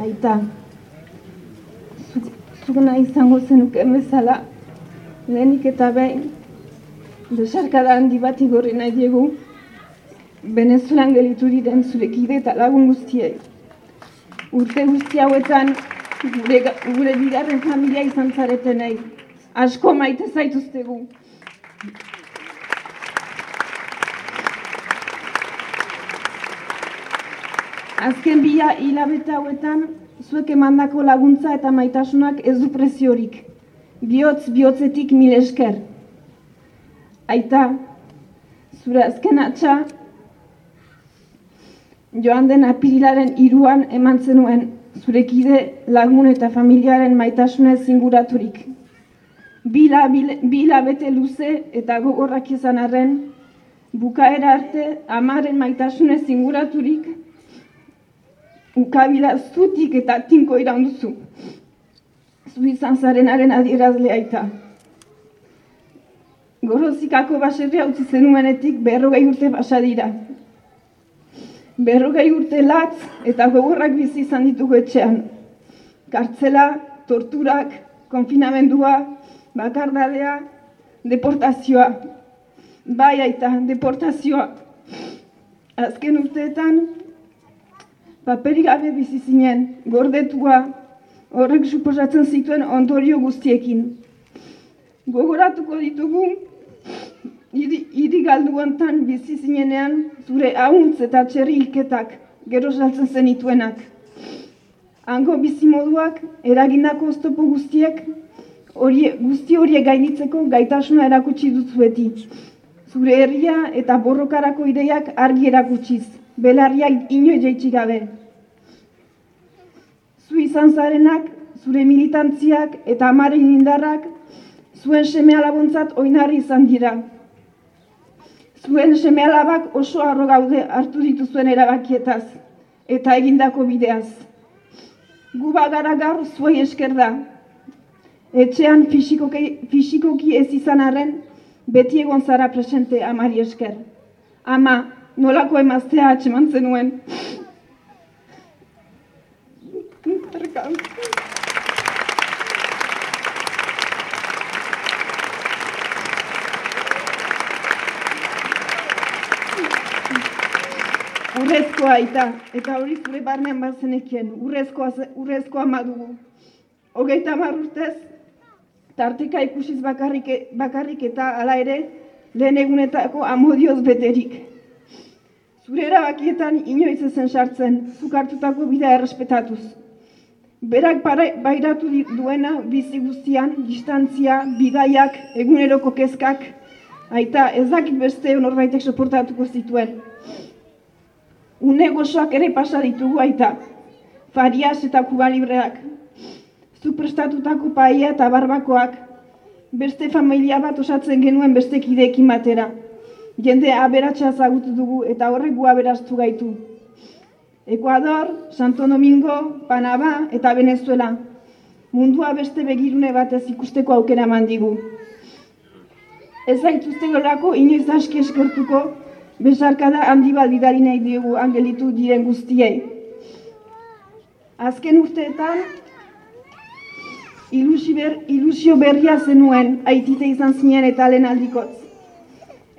Aita, zuk izango zenuke bezala, lehenik eta behin, desarkada handi bat igorri nahi diegu, Venezuelan gelitu diren zurekide eta lagun guztiei. Urte guzti hauetan, gure, gure bigarren familia izan zaretenei. Asko maite zaituztegu. Azken bila hilabete hauetan, zuek emandako laguntza eta maitasunak ez du preziorik. Biotz, bihotzetik mil esker. Aita, zure azken atxa, joan den apirilaren iruan eman zenuen zurekide lagun eta familiaren maitasune zinguraturik. Bila, bila bete luze eta gogorrak izan arren, bukaera arte amaren maitasune zinguraturik, ukabila zutik eta tinko iraunduzu. Zu izan zarenaren adierazlea eta. Gorozikako baserria utzi zenuenetik berrogei urte basa dira. Berrogei urte latz eta gogorrak bizi izan ditugu etxean. Kartzela, torturak, konfinamendua, bakardadea, deportazioa. Bai aita, deportazioa. Azken urteetan, paperik gabe bizi zinen, gordetua, horrek suposatzen zituen ondorio guztiekin. Gogoratuko ditugu, hiri galdu ontan bizi zinenean, zure hauntz eta txerri hilketak, gero saltzen zenituenak. Hango bizi moduak, eragindako oztopo guztiek, Hori, guzti horiek gainitzeko gaitasuna erakutsi duzueti. Zure herria eta borrokarako ideiak argi erakutsiz, belarriak inoiz jaitsi gabe zu izan zarenak, zure militantziak eta amaren indarrak, zuen seme alabontzat oinarri izan dira. Zuen seme alabak oso arro gaude hartu dituzuen erabakietaz, eta egindako bideaz. Gu bagara gaur zuei esker da. Etxean fisikoki, fisikoki ez izan arren, beti egon zara presente amari esker. Ama, nolako emaztea atxeman zenuen, Erkan. Urrezkoa eta, eta hori zure barnean bat zenekien, urrezkoa, urrezkoa madugu. Hogeita mar urtez, tarteka ikusiz bakarrik, bakarrik eta hala ere, lehen egunetako amodioz beterik. Zure erabakietan inoiz ezen sartzen, zukartutako bidea errespetatuz. Berak bairatu duena bizi guztian, distantzia, bidaiak, eguneroko kezkak, aita ezakit beste norbaitek soportatuko zituen. Une gozoak ere pasa ditugu aita, farias eta kubalibreak, zu prestatutako paia eta barbakoak, beste familia bat osatzen genuen beste kideekin batera. Jende aberatsa zagutu dugu eta horrek gu aberaztu gaitu. Ecuador, Santo Domingo, Panama eta Venezuela. Mundua beste begirune batez ikusteko aukera mandigu. Ez zaituzte gorako inoiz aski eskertuko besarkada handi baldidari nahi dugu angelitu diren guztiei. Azken urteetan, ilusio berria zenuen aitite izan zinen eta lehen aldikotz.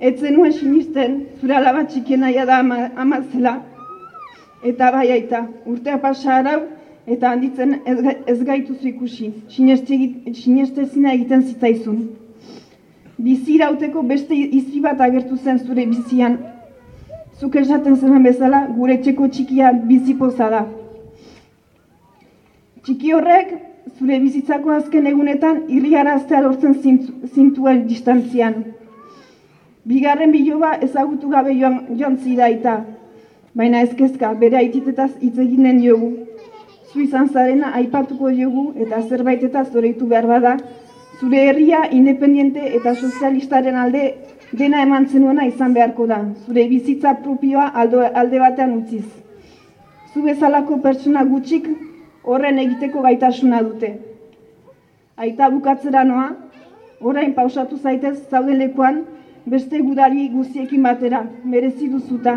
Ez zenuen sinisten, zura alaba txikien da ama, amazela, Eta bai aita, urtea pasa arau, eta handitzen ez, ez gaituzu ikusi, sinestezina egiten zitaizun. Bizi irauteko beste izi bat agertu zen zure bizian. Zuk esaten zen bezala, gure txeko txikia bizi poza da. Txiki horrek, zure bizitzako azken egunetan, irriaraztea lortzen zintuen distantzian. Bigarren biloba ezagutu gabe joan, joan zira eta, baina ezkezka bere aititetaz hitz eginen diogu. Zu izan zarena aipatuko diogu eta zerbaitetaz zoreitu behar bada, zure herria independiente eta sozialistaren alde dena eman zenuena izan beharko da, zure bizitza propioa aldo, alde batean utziz. Zu bezalako pertsona gutxik horren egiteko gaitasuna dute. Aita bukatzera noa, orain pausatu zaitez zauden lekuan, beste gudari guztiekin batera, merezi duzuta,